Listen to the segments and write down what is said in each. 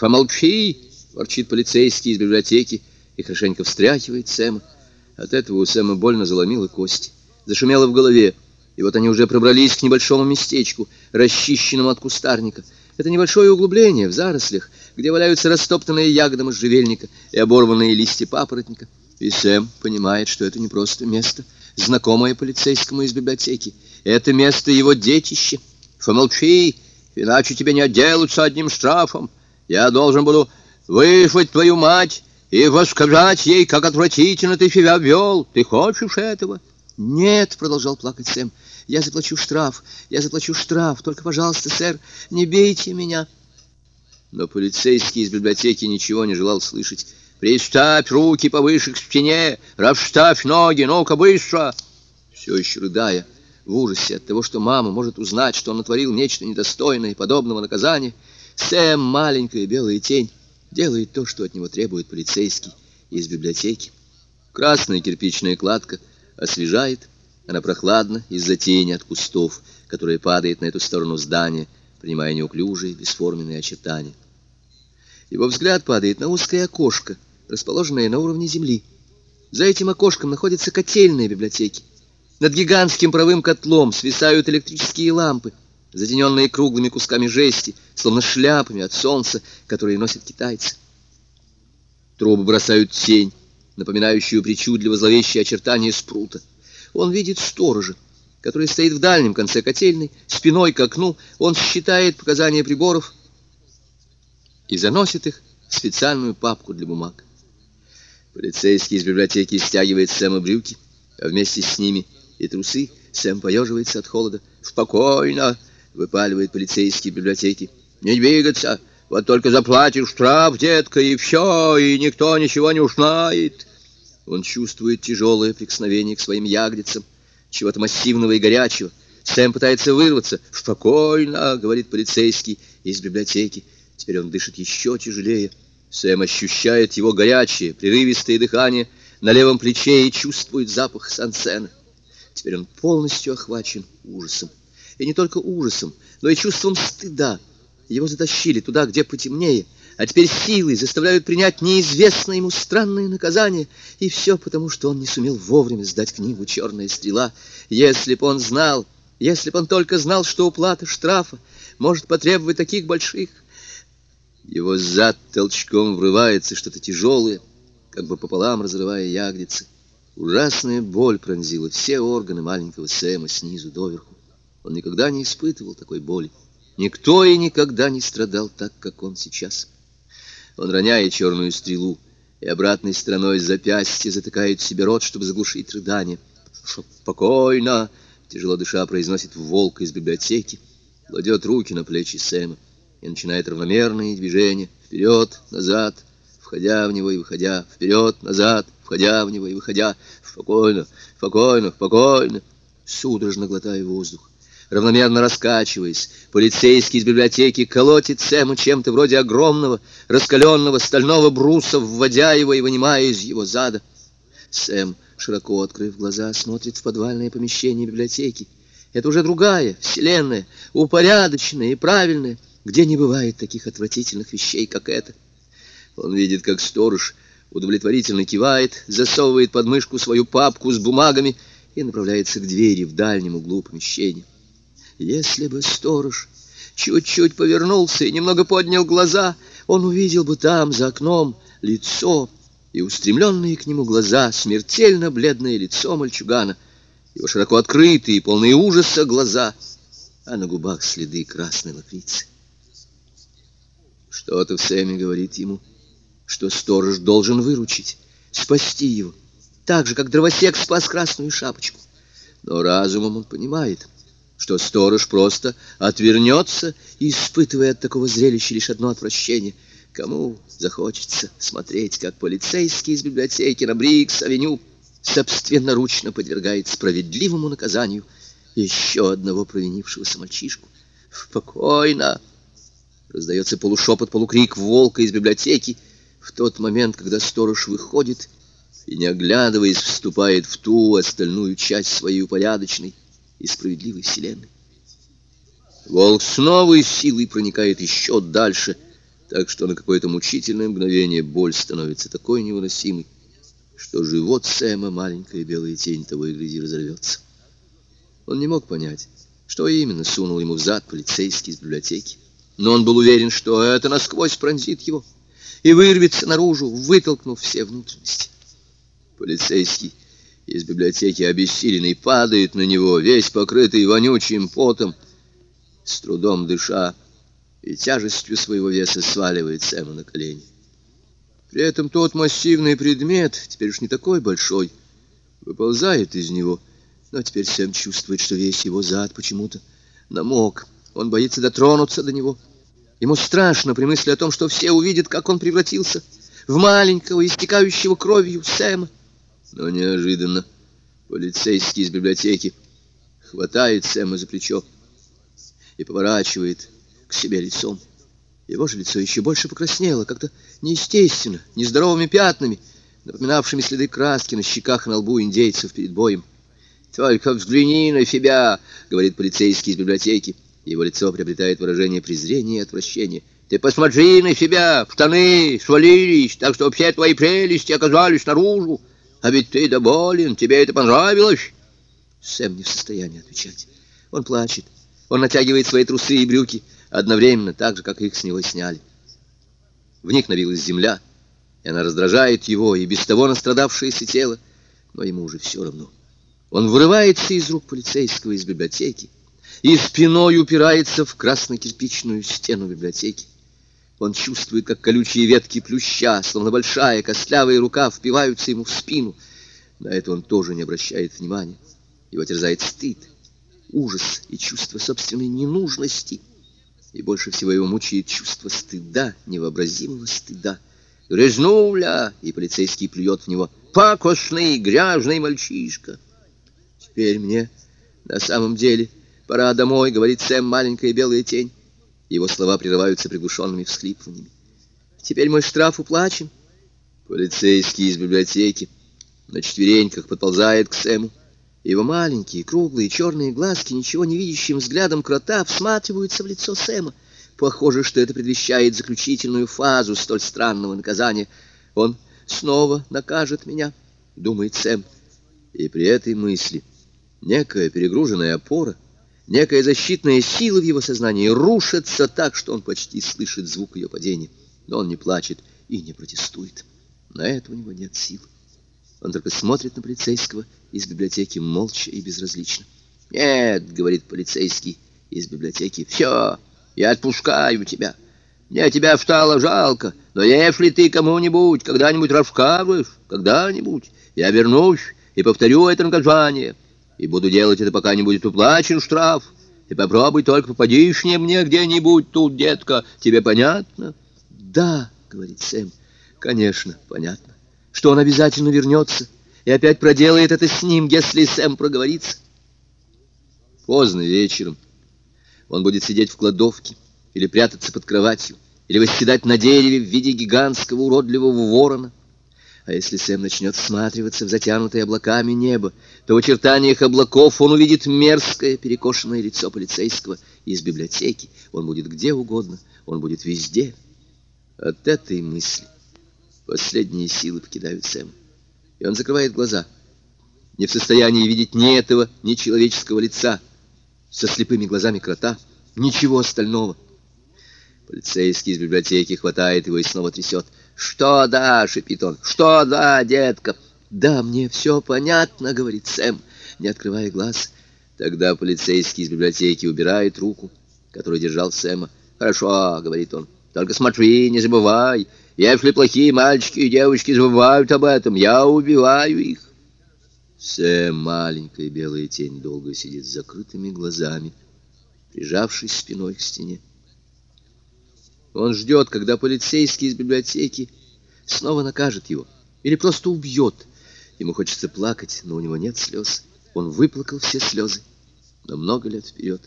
«Помолчи!» — ворчит полицейский из библиотеки и хорошенько встряхивает Сэма. От этого у Сэма больно заломило кости, зашумело в голове, и вот они уже пробрались к небольшому местечку, расчищенному от кустарника. Это небольшое углубление в зарослях, где валяются растоптанные ягоды можжевельника и оборванные листья папоротника. И Сэм понимает, что это не просто место, знакомое полицейскому из библиотеки. Это место его детища. Помолчи, иначе тебе не отделаются одним штрафом. Я должен буду вызвать твою мать и восказать ей, как отвратительно ты себя вел. Ты хочешь этого? Нет, продолжал плакать Сэм. Я заплачу штраф, я заплачу штраф. Только, пожалуйста, сэр, не бейте меня. Но полицейский из библиотеки ничего не желал слышать. «Приставь руки повыше к стене! Расставь ноги! Ну-ка, быстро!» Все еще рыдая, в ужасе от того, что мама может узнать, что он натворил нечто недостойное подобного наказания, Сэм, маленькая белая тень, делает то, что от него требует полицейский из библиотеки. Красная кирпичная кладка освежает, она прохладна из-за тени от кустов, которая падает на эту сторону здания, принимая неуклюжие бесформенные очертания. Его взгляд падает на узкое окошко, расположенное на уровне земли. За этим окошком находятся котельные библиотеки. Над гигантским правым котлом свисают электрические лампы, затененные круглыми кусками жести, словно шляпами от солнца, которые носят китайцы. Трубы бросают тень, напоминающую причудливо зловещие очертания спрута. Он видит сторожа, который стоит в дальнем конце котельной, спиной к окну. Он считает показания приборов и заносит их в специальную папку для бумаг. Полицейский из библиотеки стягивает Сэма брюки, а вместе с ними и трусы. Сэм поеживается от холода. «Спокойно!» — выпаливает полицейский библиотеки. «Не двигаться! Вот только заплатишь штраф, детка, и все, и никто ничего не узнает!» Он чувствует тяжелое прикосновение к своим ягодицам, чего-то массивного и горячего. Сэм пытается вырваться. «Спокойно!» — говорит полицейский из библиотеки. Теперь он дышит еще тяжелее. Сэм ощущает его горячее, прерывистое дыхание на левом плече и чувствует запах сансена. Теперь он полностью охвачен ужасом. И не только ужасом, но и чувством стыда. Его затащили туда, где потемнее, а теперь силой заставляют принять неизвестное ему странное наказание. И все потому, что он не сумел вовремя сдать книгу «Черная стрела». Если б он знал, если б он только знал, что уплата штрафа может потребовать таких больших... Его зад толчком врывается что-то тяжелое, как бы пополам разрывая ягодицы. Ужасная боль пронзила все органы маленького Сэма снизу доверху. Он никогда не испытывал такой боли. Никто и никогда не страдал так, как он сейчас. Он роняет черную стрелу и обратной стороной запястья затыкает себе рот, чтобы заглушить рыдание. «Спокойно!» — тяжело дыша произносит волк из библиотеки, кладет руки на плечи Сэма и начинает равномерные движения вперед, назад, входя в него и выходя, вперед, назад, входя в него и выходя. Спокойно, спокойно, спокойно, судорожно глотая воздух равномерно раскачиваясь. Полицейский из библиотеки колотит Сэма чем-то вроде огромного, раскаленного стального бруса, вводя его и вынимая из его зада. Сэм, широко открыв глаза, смотрит в подвальное помещение библиотеки. Это уже другая вселенная, упорядоченная и правильная, где не бывает таких отвратительных вещей, как это. Он видит, как сторож удовлетворительно кивает, засовывает под мышку свою папку с бумагами и направляется к двери в дальнем углу помещения. Если бы сторож чуть-чуть повернулся и немного поднял глаза, он увидел бы там, за окном, лицо и устремленные к нему глаза, смертельно бледное лицо мальчугана, его широко открытые и полные ужаса глаза, а на губах следы красной лакрицы. Что-то в Сэме говорит ему, что сторож должен выручить, спасти его, так же, как дровосек спас красную шапочку. Но разумом он понимает — что сторож просто отвернется, испытывая от такого зрелища лишь одно отвращение. Кому захочется смотреть, как полицейский из библиотеки на Брикс-авеню собственноручно подвергает справедливому наказанию еще одного провинившегося мальчишку. «Спокойно!» Раздается полушепот-полукрик волка из библиотеки в тот момент, когда сторож выходит и, не оглядываясь, вступает в ту остальную часть своей упорядочной, и справедливой вселенной. Волк с новой силой проникает еще дальше так что на какое-то мучительное мгновение боль становится такой невыносимой, что живот Сэма, маленькая белая тень того и гляди, разорвется. Он не мог понять, что именно сунул ему в зад полицейский из библиотеки, но он был уверен, что это насквозь пронзит его и вырвется наружу, вытолкнув все внутренности. Полицейский из библиотеки обессиленный падает на него, весь покрытый вонючим потом, с трудом дыша, и тяжестью своего веса сваливает Сэма на колени. При этом тот массивный предмет, теперь уж не такой большой, выползает из него, но теперь Сэм чувствует, что весь его зад почему-то намок. Он боится дотронуться до него. Ему страшно при мысли о том, что все увидят, как он превратился в маленького, истекающего кровью Сэма. Но неожиданно полицейский из библиотеки хватает Сэма за плечо и поворачивает к себе лицом. Его же лицо еще больше покраснело, как-то неестественно, нездоровыми пятнами, напоминавшими следы краски на щеках и на лбу индейцев перед боем. «Только взгляни на себя!» — говорит полицейский из библиотеки. Его лицо приобретает выражение презрения и отвращения. «Ты посмотри на себя! Штаны свалились, так что все твои прелести оказались наружу. А ведь ты доволен, тебе это понравилось?» Сэм не в состоянии отвечать. Он плачет. Он натягивает свои трусы и брюки одновременно, так же, как их с него сняли. В них навилась земля, и она раздражает его и без того настрадавшееся тело, но ему уже все равно. Он вырывается из рук полицейского из библиотеки и спиной упирается в красно-кирпичную стену библиотеки. Он чувствует, как колючие ветки плюща, словно большая костлявая рука, впиваются ему в спину. На это он тоже не обращает внимания. Его терзает стыд, ужас и чувство собственной ненужности — и больше всего его мучает чувство стыда, невообразимого стыда. «Грязнуля!» — и полицейский плюет в него. «Пакостный, грязный мальчишка!» «Теперь мне на самом деле пора домой», — говорит Сэм, маленькая белая тень. Его слова прерываются приглушенными всхлипываниями. «Теперь мой штраф уплачен». Полицейский из библиотеки на четвереньках подползает к Сэму. Его маленькие, круглые, черные глазки, ничего не видящим взглядом крота, всматриваются в лицо Сэма. Похоже, что это предвещает заключительную фазу столь странного наказания. Он снова накажет меня, думает Сэм. И при этой мысли некая перегруженная опора, некая защитная сила в его сознании рушится так, что он почти слышит звук ее падения. Но он не плачет и не протестует. На это у него нет сил. Он только смотрит на полицейского из библиотеки молча и безразлично. «Нет», — говорит полицейский из библиотеки, — «все, я отпускаю тебя. Мне тебя стало жалко, но если ты кому-нибудь когда-нибудь расскажешь, когда-нибудь, я вернусь и повторю это наказание, и буду делать это, пока не будет уплачен штраф. И попробуй только попадишь мне где-нибудь тут, детка, тебе понятно?» «Да», — говорит Сэм, — «конечно, понятно» что он обязательно вернется и опять проделает это с ним, если Сэм проговорится. Поздно вечером он будет сидеть в кладовке или прятаться под кроватью, или восседать на дереве в виде гигантского уродливого ворона. А если Сэм начнет всматриваться в затянутое облаками небо, то в очертаниях облаков он увидит мерзкое перекошенное лицо полицейского из библиотеки. Он будет где угодно, он будет везде. От этой мысли Последние силы покидают Сэма. И он закрывает глаза. Не в состоянии видеть ни этого, ни человеческого лица. Со слепыми глазами крота. Ничего остального. Полицейский из библиотеки хватает его и снова трясет. «Что да?» — шипит он. «Что да, детка?» «Да, мне все понятно», — говорит Сэм, не открывая глаз. Тогда полицейский из библиотеки убирает руку, которую держал Сэма. «Хорошо», — говорит он. «Только смотри, не забывай. Если плохие мальчики и девочки забывают об этом, я убиваю их. Сэм, маленькая белая тень, долго сидит с закрытыми глазами, прижавшись спиной к стене. Он ждет, когда полицейский из библиотеки снова накажет его или просто убьет. Ему хочется плакать, но у него нет слез. Он выплакал все слезы на много лет вперед.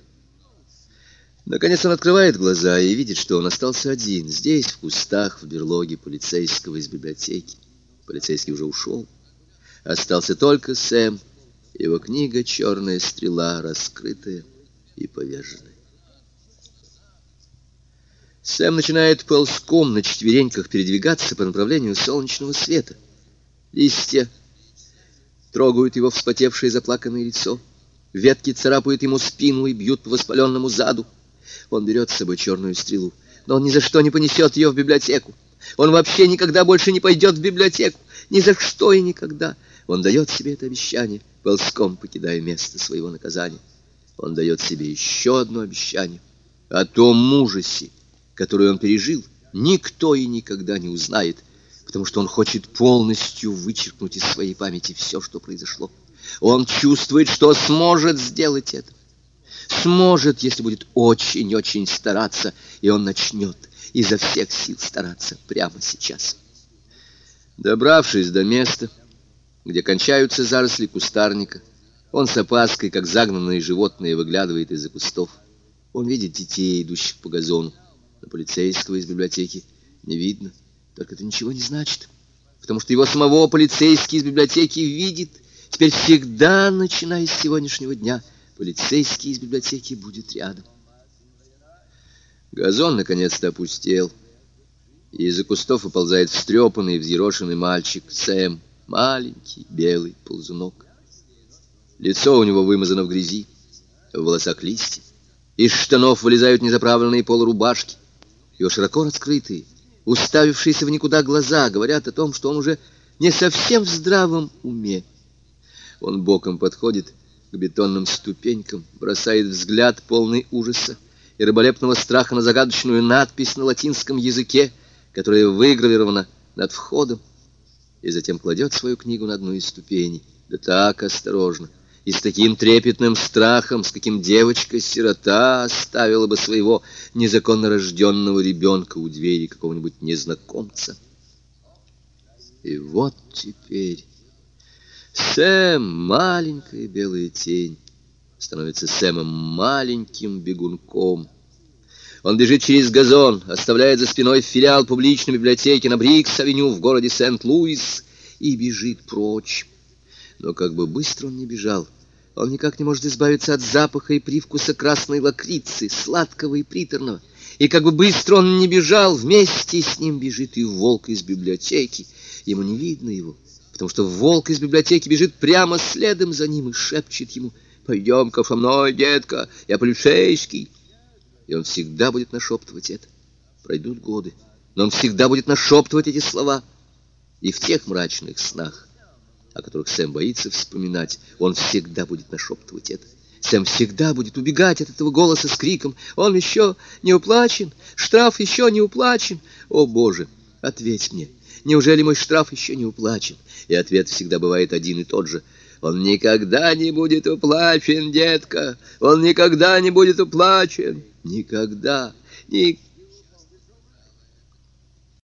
Наконец он открывает глаза и видит, что он остался один, здесь, в кустах, в берлоге полицейского из библиотеки. Полицейский уже ушел. Остался только Сэм, его книга «Черная стрела», раскрытая и поверженная. Сэм начинает ползком на четвереньках передвигаться по направлению солнечного света. Листья трогают его вспотевшее заплаканное лицо. Ветки царапают ему спину и бьют по воспаленному заду. Он берет с собой черную стрелу, но он ни за что не понесет ее в библиотеку. Он вообще никогда больше не пойдет в библиотеку. Ни за что и никогда. Он дает себе это обещание, ползком покидая место своего наказания. Он дает себе еще одно обещание о том ужасе, который он пережил, никто и никогда не узнает, потому что он хочет полностью вычеркнуть из своей памяти все, что произошло. Он чувствует, что сможет сделать это. Сможет, если будет очень-очень стараться, и он начнет изо всех сил стараться прямо сейчас. Добравшись до места, где кончаются заросли кустарника, он с опаской, как загнанные животные, выглядывает из-за кустов. Он видит детей, идущих по газону. Но полицейского из библиотеки не видно. Только это ничего не значит. Потому что его самого полицейский из библиотеки видит. Теперь всегда, начиная с сегодняшнего дня, полицейский из библиотеки будет рядом. Газон наконец-то опустел. И из-за кустов выползает встрепанный, взъерошенный мальчик Сэм, маленький, белый ползунок. Лицо у него вымазано в грязи, в волосах листья. Из штанов вылезают незаправленные полурубашки. Его широко раскрытые, уставившиеся в никуда глаза говорят о том, что он уже не совсем в здравом уме. Он боком подходит к бетонным ступенькам, бросает взгляд полный ужаса и рыболепного страха на загадочную надпись на латинском языке, которая выгравирована над входом, и затем кладет свою книгу на одну из ступеней, да так осторожно, и с таким трепетным страхом, с каким девочка-сирота оставила бы своего незаконно рожденного ребенка у двери какого-нибудь незнакомца. И вот теперь Сэм, маленькая белая тень, становится Сэмом маленьким бегунком. Он бежит через газон, оставляет за спиной филиал публичной библиотеки на Брикс-авеню в городе Сент-Луис и бежит прочь. Но как бы быстро он не бежал, он никак не может избавиться от запаха и привкуса красной лакрицы, сладкого и приторного. И как бы быстро он не бежал, вместе с ним бежит и волк из библиотеки. Ему не видно его, потому что волк из библиотеки бежит прямо следом за ним и шепчет ему «Пойдем-ка со мной, детка, я полицейский». И он всегда будет нашептывать это. Пройдут годы, но он всегда будет нашептывать эти слова. И в тех мрачных снах, о которых Сэм боится вспоминать, он всегда будет нашептывать это. Сэм всегда будет убегать от этого голоса с криком «Он еще не уплачен! Штраф еще не уплачен! О, Боже, ответь мне! Неужели мой штраф еще не уплачен?» И ответ всегда бывает один и тот же. «Он никогда не будет уплачен, детка! Он никогда не будет уплачен! Никогда! Никогда!»